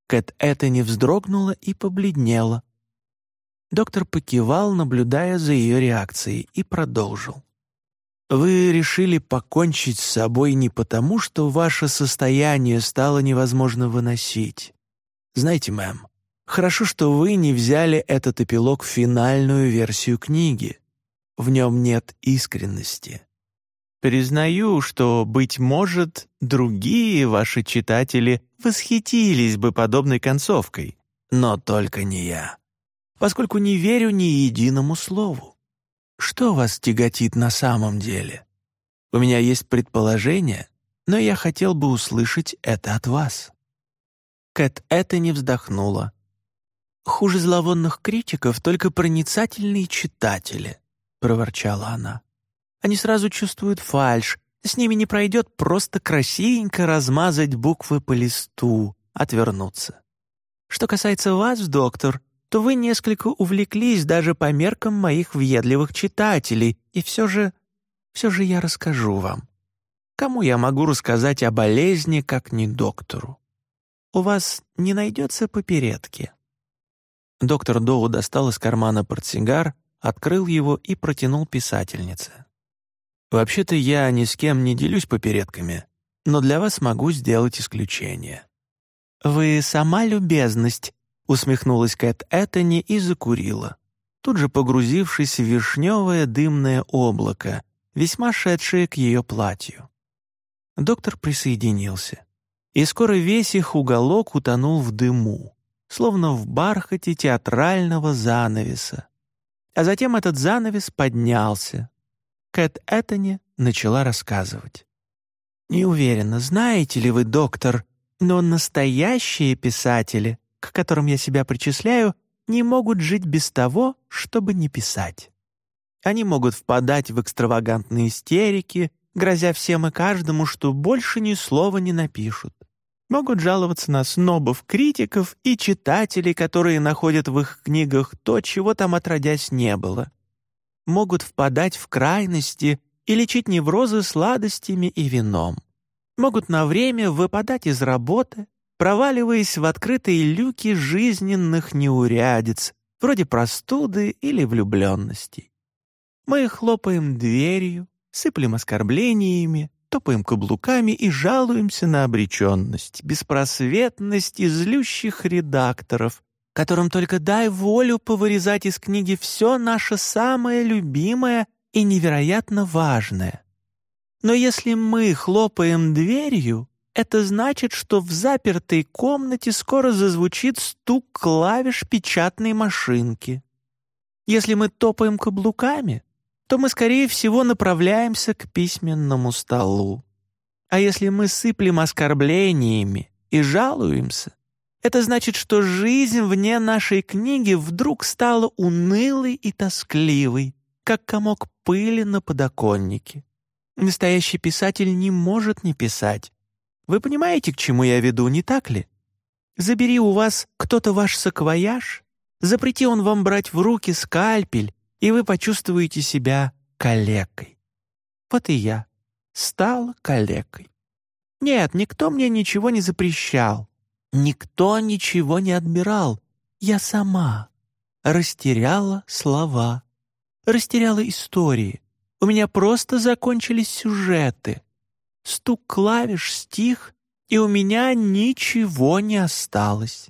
Кэт Эттони вздрогнула и побледнела. Доктор покивал, наблюдая за ее реакцией, и продолжил. Вы решили покончить с собой не потому, что ваше состояние стало невозможно выносить. Знаете, мэм, хорошо, что вы не взяли этот эпилог в финальную версию книги. В нем нет искренности. Признаю, что, быть может, другие ваши читатели восхитились бы подобной концовкой, но только не я, поскольку не верю ни единому слову. Что вас тяготит на самом деле? У меня есть предположение, но я хотел бы услышать это от вас». Кэт это не вздохнула. «Хуже зловонных критиков только проницательные читатели», — проворчала она. «Они сразу чувствуют фальшь, с ними не пройдет просто красивенько размазать буквы по листу, отвернуться. Что касается вас, доктор, то вы несколько увлеклись даже по меркам моих въедливых читателей, и все же, все же я расскажу вам. Кому я могу рассказать о болезни, как не доктору? У вас не найдется попередки?» Доктор Доу достал из кармана портсигар, открыл его и протянул писательнице. «Вообще-то я ни с кем не делюсь попередками, но для вас могу сделать исключение». «Вы сама любезность», Усмехнулась Кэт Эттони и закурила, тут же погрузившись в вишневое дымное облако, весьма шедшее к ее платью. Доктор присоединился, и скоро весь их уголок утонул в дыму, словно в бархате театрального занавеса. А затем этот занавес поднялся. Кэт Эттони начала рассказывать. «Не уверена, знаете ли вы, доктор, но настоящие писатели к которым я себя причисляю, не могут жить без того, чтобы не писать. Они могут впадать в экстравагантные истерики, грозя всем и каждому, что больше ни слова не напишут. Могут жаловаться на снобов, критиков и читателей, которые находят в их книгах то, чего там отродясь не было. Могут впадать в крайности и лечить неврозы сладостями и вином. Могут на время выпадать из работы, проваливаясь в открытые люки жизненных неурядиц, вроде простуды или влюбленности. Мы хлопаем дверью, сыплем оскорблениями, топаем каблуками и жалуемся на обреченность, беспросветность и злющих редакторов, которым только дай волю повырезать из книги все наше самое любимое и невероятно важное. Но если мы хлопаем дверью, это значит, что в запертой комнате скоро зазвучит стук клавиш печатной машинки. Если мы топаем каблуками, то мы, скорее всего, направляемся к письменному столу. А если мы сыплем оскорблениями и жалуемся, это значит, что жизнь вне нашей книги вдруг стала унылой и тоскливой, как комок пыли на подоконнике. Настоящий писатель не может не писать, вы понимаете, к чему я веду, не так ли? Забери у вас кто-то ваш саквояж, запрети он вам брать в руки скальпель, и вы почувствуете себя калекой. Вот и я стала калекой. Нет, никто мне ничего не запрещал, никто ничего не адмирал. Я сама растеряла слова, растеряла истории. У меня просто закончились сюжеты. Стук клавиш стих, и у меня ничего не осталось.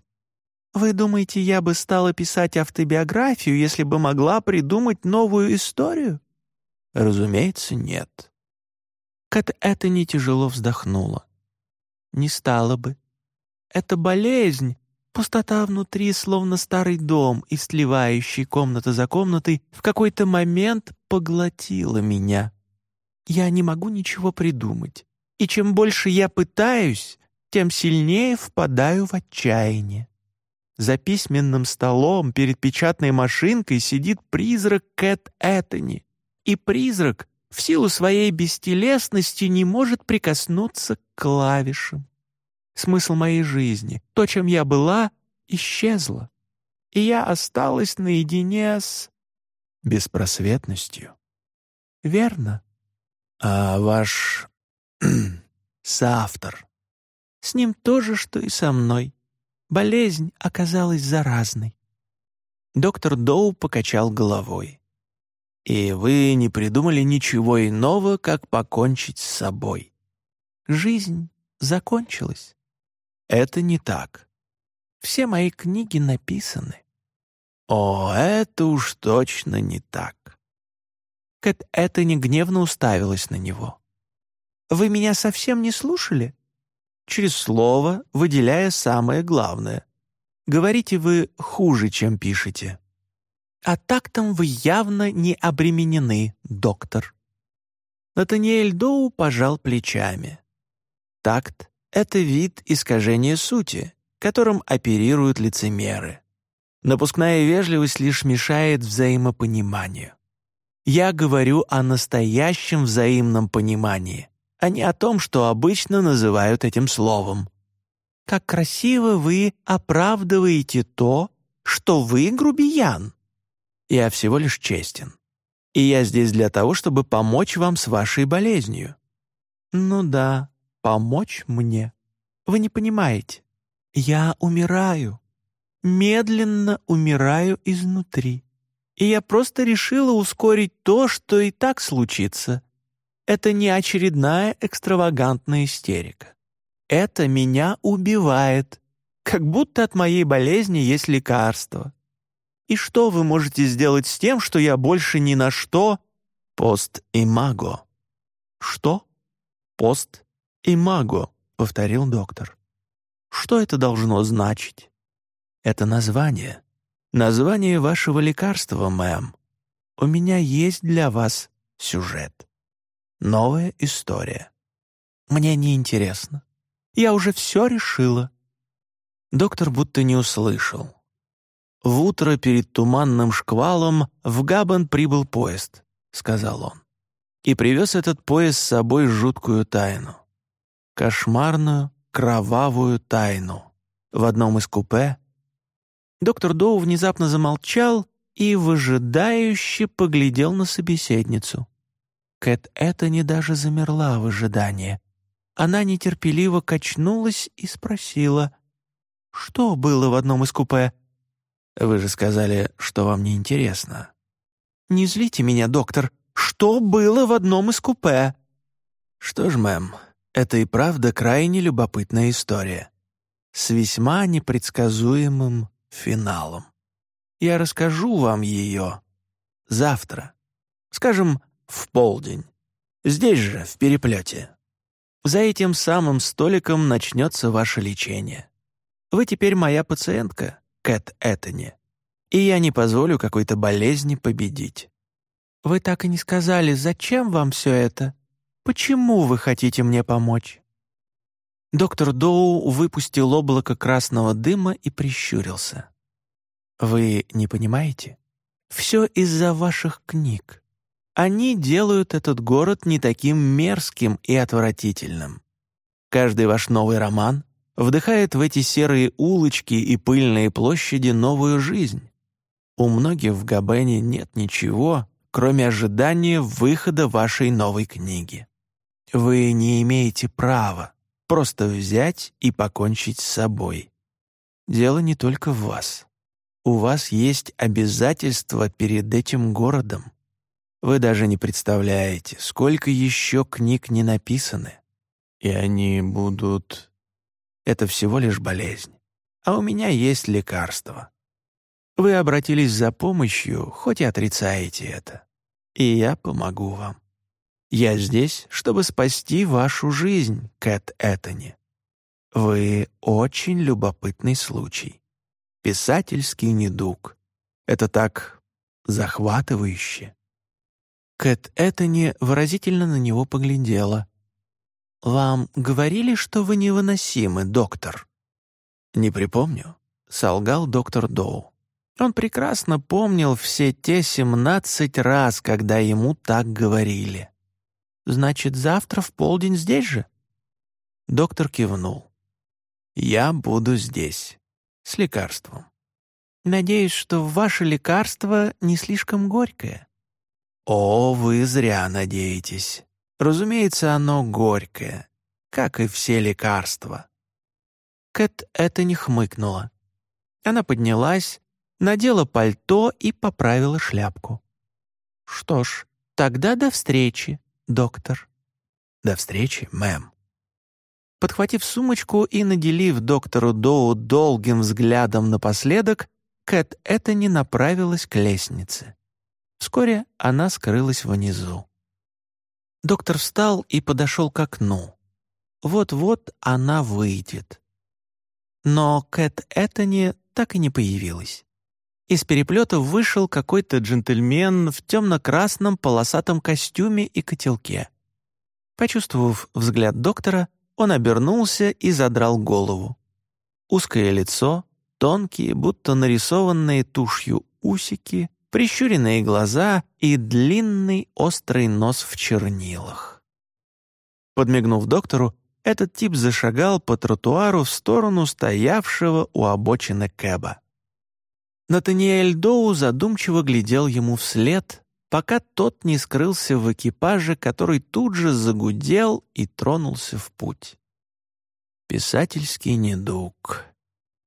Вы думаете, я бы стала писать автобиографию, если бы могла придумать новую историю? Разумеется, нет. Кэт это не тяжело вздохнула. Не стала бы. Это болезнь, пустота внутри, словно старый дом, и сливающий комната за комнатой, в какой-то момент поглотила меня. Я не могу ничего придумать. И чем больше я пытаюсь, тем сильнее впадаю в отчаяние. За письменным столом перед печатной машинкой сидит призрак Кэт Эттони. И призрак в силу своей бестелесности не может прикоснуться к клавишам. Смысл моей жизни, то, чем я была, исчезло. И я осталась наедине с... беспросветностью. Верно. А ваш соавтор. С ним то же, что и со мной. Болезнь оказалась заразной. Доктор Доу покачал головой. «И вы не придумали ничего иного, как покончить с собой. Жизнь закончилась. Это не так. Все мои книги написаны. О, это уж точно не так. Кэт это не гневно уставилась на него. «Вы меня совсем не слушали?» Через слово, выделяя самое главное. Говорите вы хуже, чем пишете. А тактом вы явно не обременены, доктор. Натаниэль Доу пожал плечами. Такт — это вид искажения сути, которым оперируют лицемеры. Напускная вежливость лишь мешает взаимопониманию. Я говорю о настоящем взаимном понимании, а не о том, что обычно называют этим словом. Как красиво вы оправдываете то, что вы грубиян. Я всего лишь честен. И я здесь для того, чтобы помочь вам с вашей болезнью. Ну да, помочь мне. Вы не понимаете. Я умираю. Медленно умираю изнутри и я просто решила ускорить то, что и так случится. Это не очередная экстравагантная истерика. Это меня убивает, как будто от моей болезни есть лекарство. И что вы можете сделать с тем, что я больше ни на что... Пост и маго. Что? Пост и маго, повторил доктор. Что это должно значить? Это название Название вашего лекарства, мэм. У меня есть для вас сюжет. Новая история. Мне не интересно. Я уже все решила. Доктор будто не услышал. В утро перед туманным шквалом в Габан прибыл поезд, сказал он. И привез этот поезд с собой жуткую тайну. Кошмарную, кровавую тайну. В одном из купе доктор Доу внезапно замолчал и выжидающе поглядел на собеседницу. Кэт это не даже замерла в ожидании. Она нетерпеливо качнулась и спросила, «Что было в одном из купе?» «Вы же сказали, что вам не интересно». «Не злите меня, доктор. Что было в одном из купе?» «Что ж, мэм, это и правда крайне любопытная история. С весьма непредсказуемым финалом. Я расскажу вам ее завтра. Скажем, в полдень. Здесь же, в переплете. За этим самым столиком начнется ваше лечение. Вы теперь моя пациентка, Кэт Эттони, и я не позволю какой-то болезни победить. Вы так и не сказали, зачем вам все это? Почему вы хотите мне помочь?» Доктор Доу выпустил облако красного дыма и прищурился. «Вы не понимаете? Все из-за ваших книг. Они делают этот город не таким мерзким и отвратительным. Каждый ваш новый роман вдыхает в эти серые улочки и пыльные площади новую жизнь. У многих в Габене нет ничего, кроме ожидания выхода вашей новой книги. Вы не имеете права просто взять и покончить с собой. Дело не только в вас. У вас есть обязательства перед этим городом. Вы даже не представляете, сколько еще книг не написаны. И они будут... Это всего лишь болезнь. А у меня есть лекарство. Вы обратились за помощью, хоть и отрицаете это. И я помогу вам. Я здесь, чтобы спасти вашу жизнь, Кэт Эттони. Вы очень любопытный случай. Писательский недуг. Это так захватывающе. Кэт Эттони выразительно на него поглядела. «Вам говорили, что вы невыносимы, доктор?» «Не припомню», — солгал доктор Доу. Он прекрасно помнил все те семнадцать раз, когда ему так говорили. «Значит, завтра в полдень здесь же?» Доктор кивнул. «Я буду здесь, с лекарством. Надеюсь, что ваше лекарство не слишком горькое». «О, вы зря надеетесь. Разумеется, оно горькое, как и все лекарства». Кэт это не хмыкнула. Она поднялась, надела пальто и поправила шляпку. «Что ж, тогда до встречи, доктор». «До встречи, мэм». Подхватив сумочку и наделив доктору Доу долгим взглядом напоследок, Кэт это не направилась к лестнице. Вскоре она скрылась внизу. Доктор встал и подошел к окну. Вот-вот она выйдет. Но Кэт Эттони так и не появилась. Из переплета вышел какой-то джентльмен в темно-красном полосатом костюме и котелке. Почувствовав взгляд доктора, он обернулся и задрал голову. Узкое лицо, тонкие, будто нарисованные тушью усики, прищуренные глаза и длинный острый нос в чернилах. Подмигнув доктору, этот тип зашагал по тротуару в сторону стоявшего у обочины Кэба. Натаниэль Доу задумчиво глядел ему вслед, пока тот не скрылся в экипаже, который тут же загудел и тронулся в путь. Писательский недуг.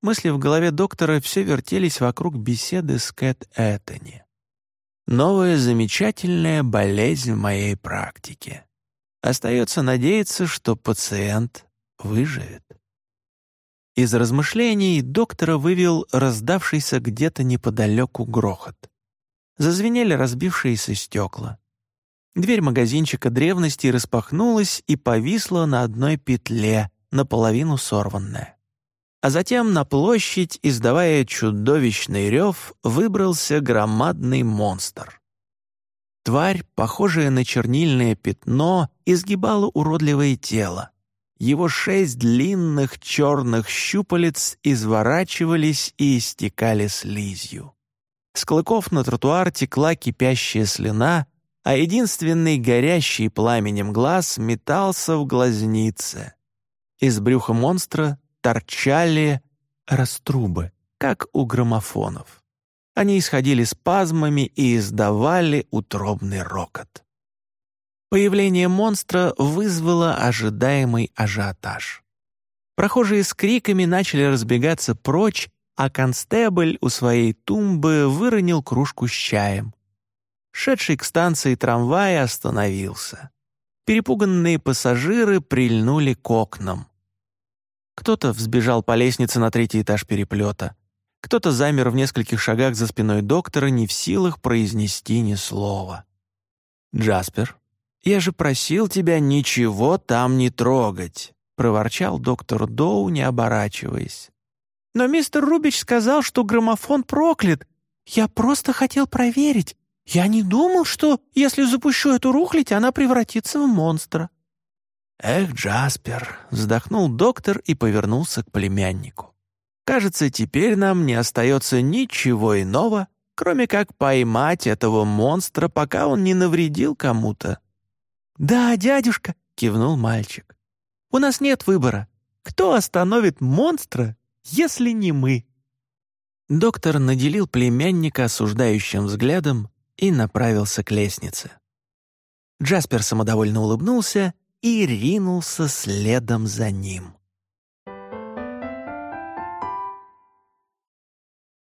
Мысли в голове доктора все вертелись вокруг беседы с Кэт Эттони. Новая замечательная болезнь в моей практике. Остается надеяться, что пациент выживет. Из размышлений доктора вывел раздавшийся где-то неподалеку грохот. Зазвенели разбившиеся стекла. Дверь магазинчика древности распахнулась и повисла на одной петле, наполовину сорванная. А затем на площадь, издавая чудовищный рев, выбрался громадный монстр. Тварь, похожая на чернильное пятно, изгибала уродливое тело. Его шесть длинных черных щупалец изворачивались и истекали слизью. С клыков на тротуар текла кипящая слюна, а единственный горящий пламенем глаз метался в глазнице. Из брюха монстра торчали раструбы, как у граммофонов. Они исходили спазмами и издавали утробный рокот. Появление монстра вызвало ожидаемый ажиотаж. Прохожие с криками начали разбегаться прочь, а констебль у своей тумбы выронил кружку с чаем. Шедший к станции трамвай остановился. Перепуганные пассажиры прильнули к окнам. Кто-то взбежал по лестнице на третий этаж переплета. Кто-то замер в нескольких шагах за спиной доктора, не в силах произнести ни слова. «Джаспер, «Я же просил тебя ничего там не трогать», — проворчал доктор Доу, не оборачиваясь. «Но мистер Рубич сказал, что граммофон проклят. Я просто хотел проверить. Я не думал, что, если запущу эту рухлядь, она превратится в монстра». «Эх, Джаспер», — вздохнул доктор и повернулся к племяннику. «Кажется, теперь нам не остается ничего иного, кроме как поймать этого монстра, пока он не навредил кому-то». «Да, дядюшка», — кивнул мальчик. «У нас нет выбора. Кто остановит монстра, если не мы?» Доктор наделил племянника осуждающим взглядом и направился к лестнице. Джаспер самодовольно улыбнулся и ринулся следом за ним.